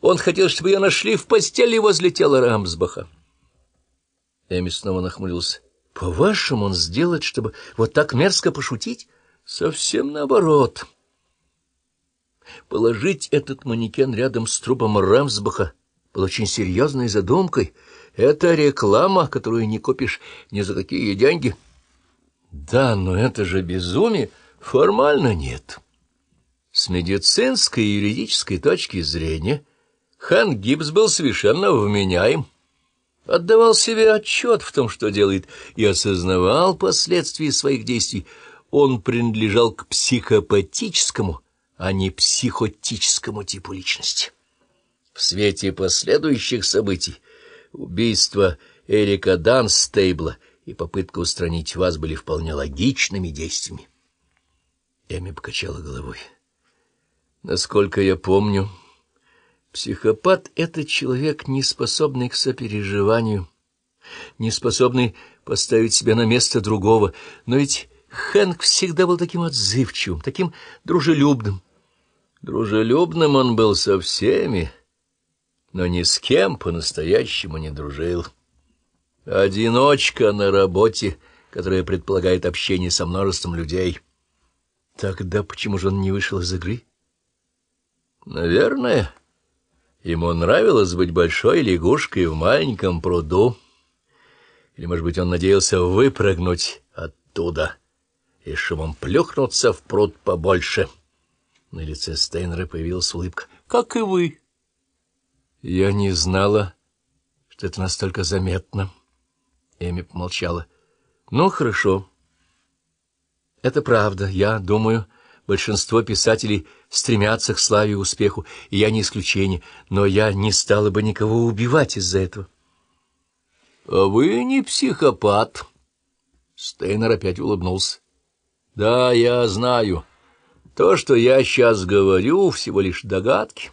Он хотел, чтобы ее нашли в постели возле тела Рамсбаха. Эми снова нахмурился. — По-вашему, он сделает, чтобы вот так мерзко пошутить? — Совсем наоборот. Положить этот манекен рядом с трупом Рамсбаха было очень серьезной задумкой. Это реклама, которую не купишь ни за какие деньги. — Да, но это же безумие. Формально нет. С медицинской и юридической точки зрения Хан Гибс был совершенно вменяем отдавал себе отчет в том, что делает, и осознавал последствия своих действий. Он принадлежал к психопатическому, а не психотическому типу личности. В свете последующих событий убийство Эрика Данстейбла и попытка устранить вас были вполне логичными действиями. Эми покачала головой. Насколько я помню... Психопат — это человек, не способный к сопереживанию, не способный поставить себя на место другого. Но ведь Хэнк всегда был таким отзывчивым, таким дружелюбным. Дружелюбным он был со всеми, но ни с кем по-настоящему не дружил. Одиночка на работе, которая предполагает общение со множеством людей. Тогда почему же он не вышел из игры? Наверное... Ему нравилось быть большой лягушкой в маленьком пруду. Или, может быть, он надеялся выпрыгнуть оттуда и шумом плюхнуться в пруд побольше. На лице Стейнера появилась улыбка. — Как и вы. — Я не знала, что это настолько заметно. Эми помолчала. — Ну, хорошо. — Это правда, я думаю... Большинство писателей стремятся к славе и успеху, и я не исключение, но я не стала бы никого убивать из-за этого. — А вы не психопат. Стейнер опять улыбнулся. — Да, я знаю. То, что я сейчас говорю, всего лишь догадки.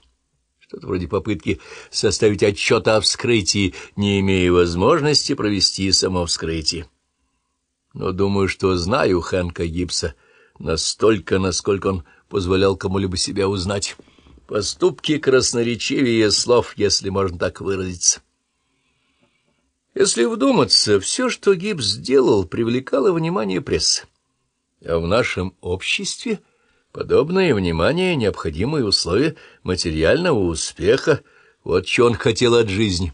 Что-то вроде попытки составить отчет о вскрытии, не имея возможности провести само вскрытие. Но думаю, что знаю Хэнка Гибса — настолько, насколько он позволял кому-либо себя узнать. Поступки красноречивее слов, если можно так выразиться. Если вдуматься, все, что Гибс сделал, привлекало внимание прессы. А в нашем обществе подобное внимание — необходимое условие материального успеха. Вот что он хотел от жизни.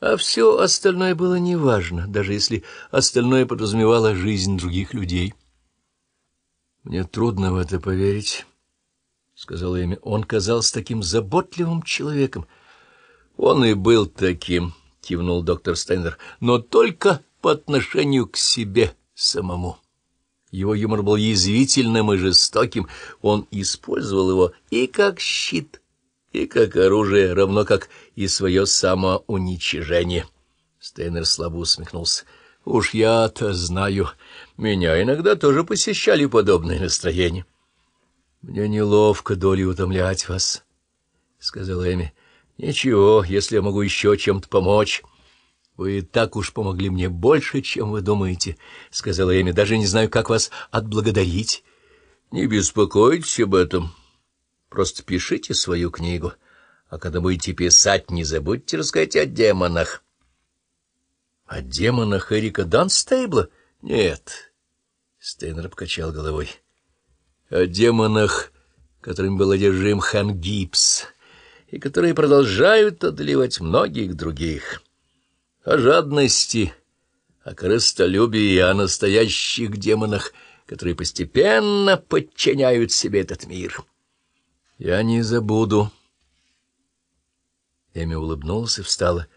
А все остальное было неважно, даже если остальное подразумевало жизнь других людей. — Мне трудно в это поверить, — сказала Эми. Он казался таким заботливым человеком. — Он и был таким, — кивнул доктор Стейнер, — но только по отношению к себе самому. Его юмор был язвительным и жестоким. Он использовал его и как щит, и как оружие, равно как и свое самоуничижение. Стейнер слабо усмехнулся. — Уж я-то знаю... Меня иногда тоже посещали подобные настроения. — Мне неловко долей утомлять вас, — сказала Эми. — Ничего, если я могу еще чем-то помочь. — Вы так уж помогли мне больше, чем вы думаете, — сказала Эми. — Даже не знаю, как вас отблагодарить. — Не беспокойтесь об этом. Просто пишите свою книгу. А когда будете писать, не забудьте рассказать о демонах. — О демонах Эрика Данстейбла? — нет. Стейнер покачал головой. О демонах, которыми был одержим хан Гипс, и которые продолжают одолевать многих других. О жадности, о корыстолюбии, о настоящих демонах, которые постепенно подчиняют себе этот мир. Я не забуду. Эми улыбнулся и встала. —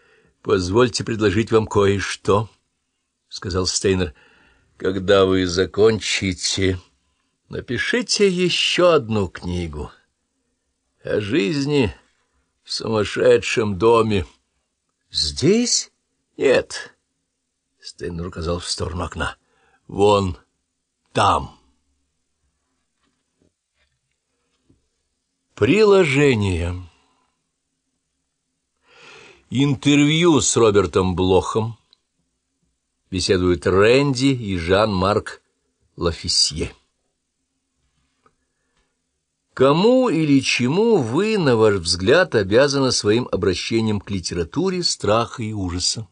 Позвольте предложить вам кое-что, — сказал Стейнер. — когда вы закончите, напишите еще одну книгу о жизни в сумасшедшем доме. Здесь? Нет. Стейнер указал в сторону окна. Вон там. Приложение. Интервью с Робертом Блохом беседуют Рэнди и Жан-Марк Лафисье. Кому или чему вы, на ваш взгляд, обязаны своим обращением к литературе страха и ужаса?